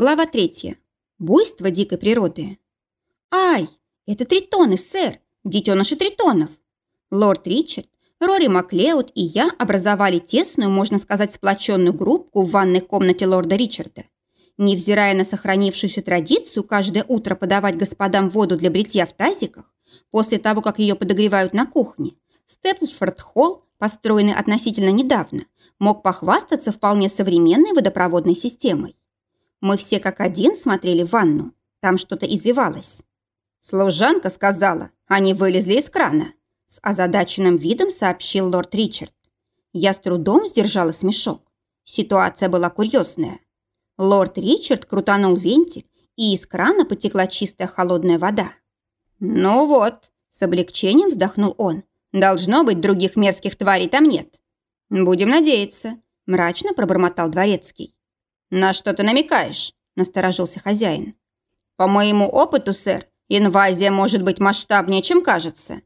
Глава третья. Буйство дикой природы. «Ай, это тритоны, сэр! Детеныши тритонов!» Лорд Ричард, Рори Маклеод и я образовали тесную, можно сказать, сплоченную группку в ванной комнате лорда Ричарда. Невзирая на сохранившуюся традицию каждое утро подавать господам воду для бритья в тазиках, после того, как ее подогревают на кухне, Степлфорд-Холл, построенный относительно недавно, мог похвастаться вполне современной водопроводной системой. Мы все как один смотрели в ванну. Там что-то извивалось. Служанка сказала, они вылезли из крана. С озадаченным видом сообщил лорд Ричард. Я с трудом сдержала смешок. Ситуация была курьезная. Лорд Ричард крутанул вентиль, и из крана потекла чистая холодная вода. «Ну вот», – с облегчением вздохнул он, – «должно быть, других мерзких тварей там нет». «Будем надеяться», – мрачно пробормотал дворецкий. «На что ты намекаешь?» – насторожился хозяин. «По моему опыту, сэр, инвазия может быть масштабнее, чем кажется».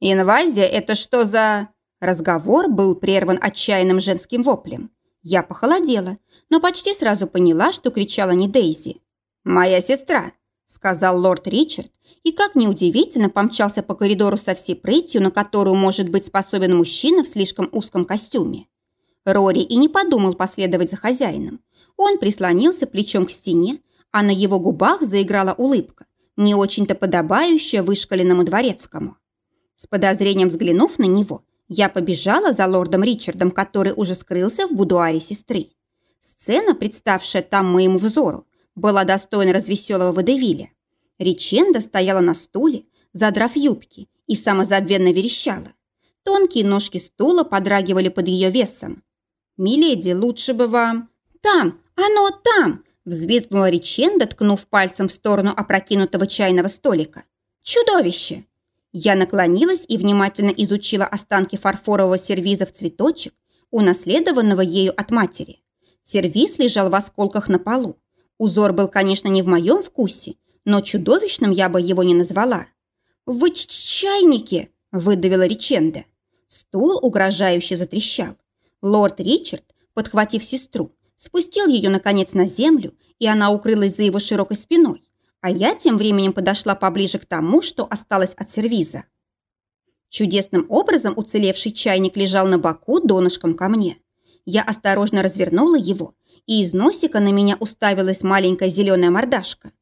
«Инвазия – это что за...» Разговор был прерван отчаянным женским воплем. Я похолодела, но почти сразу поняла, что кричала не Дейзи. «Моя сестра», – сказал лорд Ричард, и, как неудивительно, помчался по коридору со всей прытью, на которую может быть способен мужчина в слишком узком костюме. Рори и не подумал последовать за хозяином. Он прислонился плечом к стене, а на его губах заиграла улыбка, не очень-то подобающая вышкаленному дворецкому. С подозрением взглянув на него, я побежала за лордом Ричардом, который уже скрылся в будуаре сестры. Сцена, представшая там моему взору, была достойна развеселого водевиля. Риченда стояла на стуле, задрав юбки, и самозабвенно верещала. Тонкие ножки стула подрагивали под ее весом. «Миледи, лучше бы вам...» «Там, «Оно там!» – взвизгнула Риченда, ткнув пальцем в сторону опрокинутого чайного столика. «Чудовище!» Я наклонилась и внимательно изучила останки фарфорового сервиза в цветочек, унаследованного ею от матери. Сервиз лежал в осколках на полу. Узор был, конечно, не в моем вкусе, но чудовищным я бы его не назвала. «Вы чайники!» – выдавила Риченда. Стул угрожающе затрещал. Лорд Ричард, подхватив сестру, спустил ее, наконец, на землю, и она укрылась за его широкой спиной, а я тем временем подошла поближе к тому, что осталось от сервиза. Чудесным образом уцелевший чайник лежал на боку донышком ко мне. Я осторожно развернула его, и из носика на меня уставилась маленькая зеленая мордашка.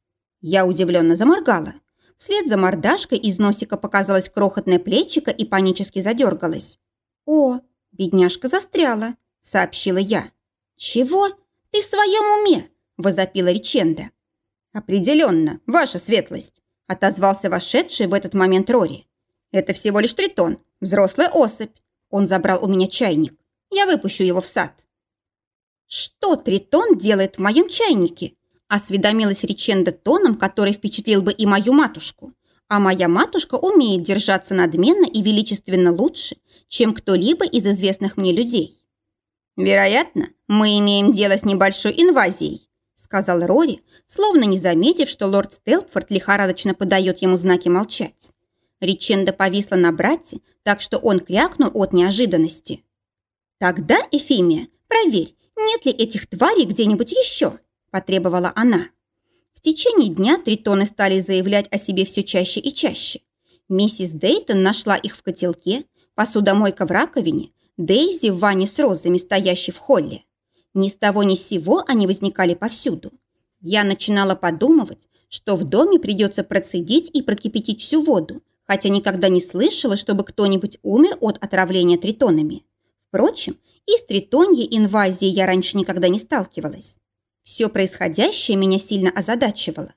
Я удивленно заморгала. Вслед за мордашкой из носика показалось крохотное плечико и панически задергалась. «О, бедняжка застряла», — сообщила я. «Чего? Ты в своем уме?» – возопила Риченда. «Определенно, ваша светлость», – отозвался вошедший в этот момент Рори. «Это всего лишь тритон, взрослая особь. Он забрал у меня чайник. Я выпущу его в сад». «Что тритон делает в моем чайнике?» – осведомилась Риченда тоном, который впечатлил бы и мою матушку. А моя матушка умеет держаться надменно и величественно лучше, чем кто-либо из известных мне людей. «Вероятно, мы имеем дело с небольшой инвазией», сказал Рори, словно не заметив, что лорд Стелпфорд лихорадочно подает ему знаки молчать. Риченда повисла на брате, так что он крякнул от неожиданности. «Тогда, Эфимия, проверь, нет ли этих тварей где-нибудь еще?» – потребовала она. В течение дня тритоны стали заявлять о себе все чаще и чаще. Миссис Дейтон нашла их в котелке, посудомойка в раковине, Дейзи в ванне с розами, стоящей в холле. Ни с того ни с сего они возникали повсюду. Я начинала подумывать, что в доме придется процедить и прокипятить всю воду, хотя никогда не слышала, чтобы кто-нибудь умер от отравления тритонами. Впрочем, и с тритоньей инвазией я раньше никогда не сталкивалась. Все происходящее меня сильно озадачивало.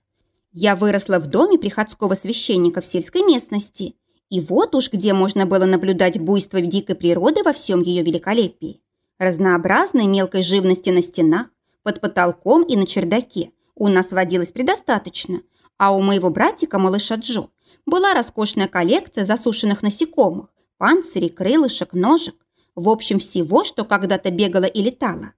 Я выросла в доме приходского священника в сельской местности – и вот уж где можно было наблюдать буйство дикой природы во всем ее великолепии. Разнообразной мелкой живности на стенах, под потолком и на чердаке у нас водилось предостаточно, а у моего братика-малыша Джо была роскошная коллекция засушенных насекомых, панцирей, крылышек, ножек, в общем всего, что когда-то бегало и летало.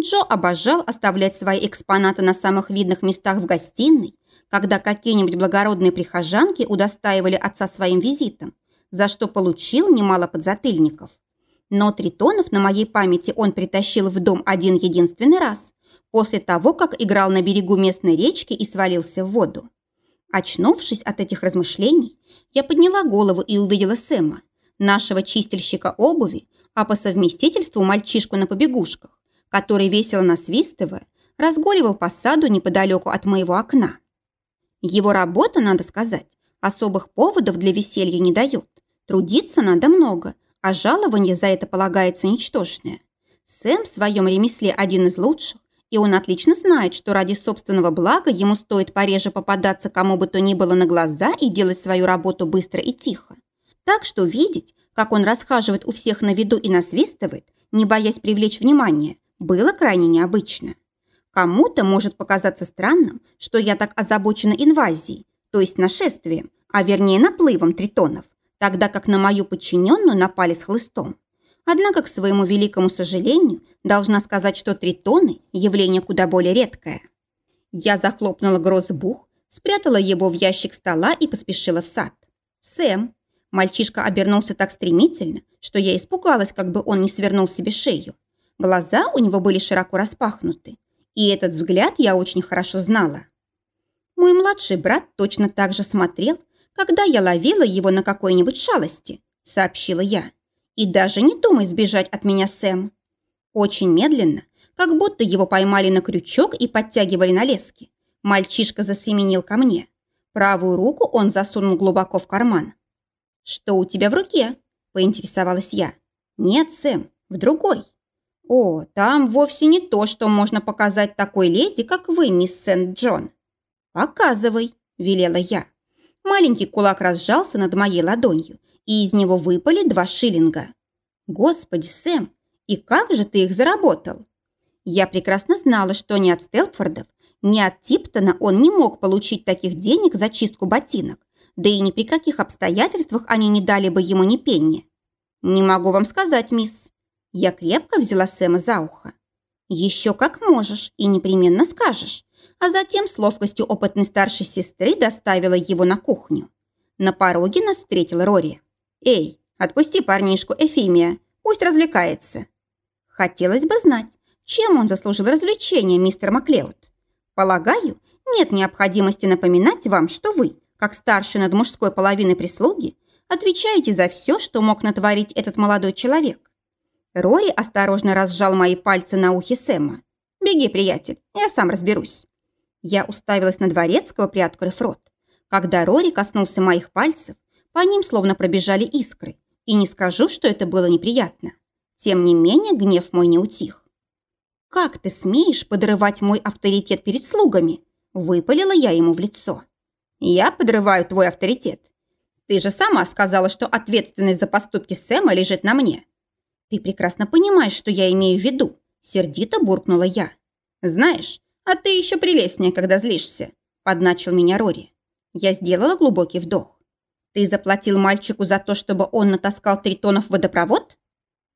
Джо обожал оставлять свои экспонаты на самых видных местах в гостиной, когда какие-нибудь благородные прихожанки удостаивали отца своим визитом, за что получил немало подзатыльников. Но тритонов на моей памяти он притащил в дом один единственный раз, после того, как играл на берегу местной речки и свалился в воду. Очнувшись от этих размышлений, я подняла голову и увидела Сэма, нашего чистильщика обуви, а по совместительству мальчишку на побегушках, который, весело насвистывая, разгуливал по саду неподалеку от моего окна. Его работа, надо сказать, особых поводов для веселья не дает. Трудиться надо много, а жалование за это полагается ничтожное. Сэм в своем ремесле один из лучших, и он отлично знает, что ради собственного блага ему стоит пореже попадаться кому бы то ни было на глаза и делать свою работу быстро и тихо. Так что видеть, как он расхаживает у всех на виду и насвистывает, не боясь привлечь внимание, было крайне необычно. Кому-то может показаться странным, что я так озабочена инвазией, то есть нашествием, а вернее наплывом тритонов, тогда как на мою подчиненную напали с хлыстом. Однако, к своему великому сожалению, должна сказать, что тритоны – явление куда более редкое. Я захлопнула грозбух, спрятала его в ящик стола и поспешила в сад. «Сэм!» Мальчишка обернулся так стремительно, что я испугалась, как бы он не свернул себе шею. Глаза у него были широко распахнуты, и этот взгляд я очень хорошо знала. Мой младший брат точно так же смотрел, когда я ловила его на какой-нибудь шалости, сообщила я. И даже не думай сбежать от меня, Сэм. Очень медленно, как будто его поймали на крючок и подтягивали на лески. Мальчишка засеменил ко мне. Правую руку он засунул глубоко в карман. «Что у тебя в руке?» – поинтересовалась я. «Нет, Сэм, в другой». «О, там вовсе не то, что можно показать такой леди, как вы, мисс Сент-Джон». «Показывай», – велела я. Маленький кулак разжался над моей ладонью, и из него выпали два шиллинга. Господи, Сэм, и как же ты их заработал? Я прекрасно знала, что ни от Стелпфордов, ни от Типтона он не мог получить таких денег за чистку ботинок, да и ни при каких обстоятельствах они не дали бы ему ни пенни. Не могу вам сказать, мисс. Я крепко взяла Сэма за ухо. Еще как можешь и непременно скажешь, а затем с ловкостью опытной старшей сестры доставила его на кухню. На пороге нас встретил Рори. «Эй, отпусти парнишку Эфимия, пусть развлекается». Хотелось бы знать, чем он заслужил развлечение, мистер Маклеод. Полагаю, нет необходимости напоминать вам, что вы, как старший над мужской половиной прислуги, отвечаете за все, что мог натворить этот молодой человек. Рори осторожно разжал мои пальцы на ухе Сэма. «Беги, приятель, я сам разберусь». Я уставилась на дворецкого, приоткрыв рот. Когда Рори коснулся моих пальцев, по ним словно пробежали искры, и не скажу, что это было неприятно. Тем не менее, гнев мой не утих. «Как ты смеешь подрывать мой авторитет перед слугами?» Выпалила я ему в лицо. «Я подрываю твой авторитет. Ты же сама сказала, что ответственность за поступки Сэма лежит на мне». «Ты прекрасно понимаешь, что я имею в виду», сердито буркнула я. «Знаешь, а ты еще прелестнее, когда злишься», подначил меня Рори. Я сделала глубокий вдох. Ты заплатил мальчику за то, чтобы он натаскал три тонов в водопровод?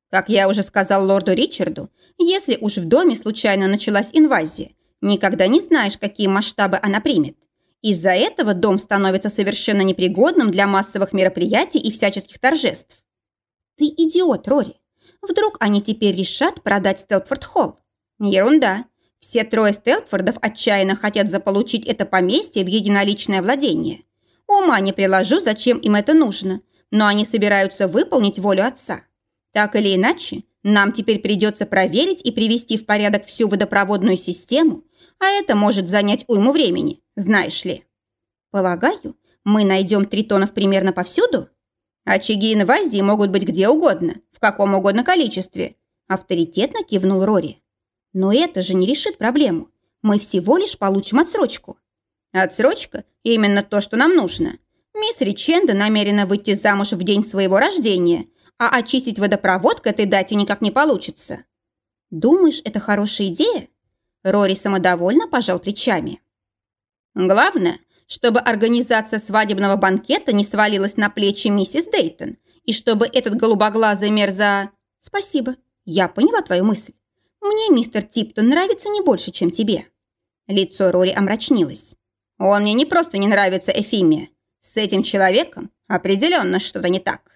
Как я уже сказал лорду Ричарду, если уж в доме случайно началась инвазия, никогда не знаешь, какие масштабы она примет. Из-за этого дом становится совершенно непригодным для массовых мероприятий и всяческих торжеств. Ты идиот, Рори. Вдруг они теперь решат продать Стелпфорд-Холл? Ерунда. Все трое Стелпфордов отчаянно хотят заполучить это поместье в единоличное владение. Ума не приложу, зачем им это нужно, но они собираются выполнить волю отца. Так или иначе, нам теперь придется проверить и привести в порядок всю водопроводную систему, а это может занять уйму времени, знаешь ли. Полагаю, мы найдем тритонов примерно повсюду? Очаги инвазии могут быть где угодно, в каком угодно количестве, авторитетно кивнул Рори. Но это же не решит проблему. Мы всего лишь получим отсрочку. Отсрочка – именно то, что нам нужно. Мисс Риченда намерена выйти замуж в день своего рождения, а очистить водопровод к этой дате никак не получится. Думаешь, это хорошая идея? Рори самодовольно пожал плечами. Главное, чтобы организация свадебного банкета не свалилась на плечи миссис Дейтон, и чтобы этот голубоглазый мерза... Спасибо, я поняла твою мысль. Мне мистер Типтон нравится не больше, чем тебе. Лицо Рори омрачнилось. Он мне не просто не нравится Эфимия. С этим человеком определенно что-то не так.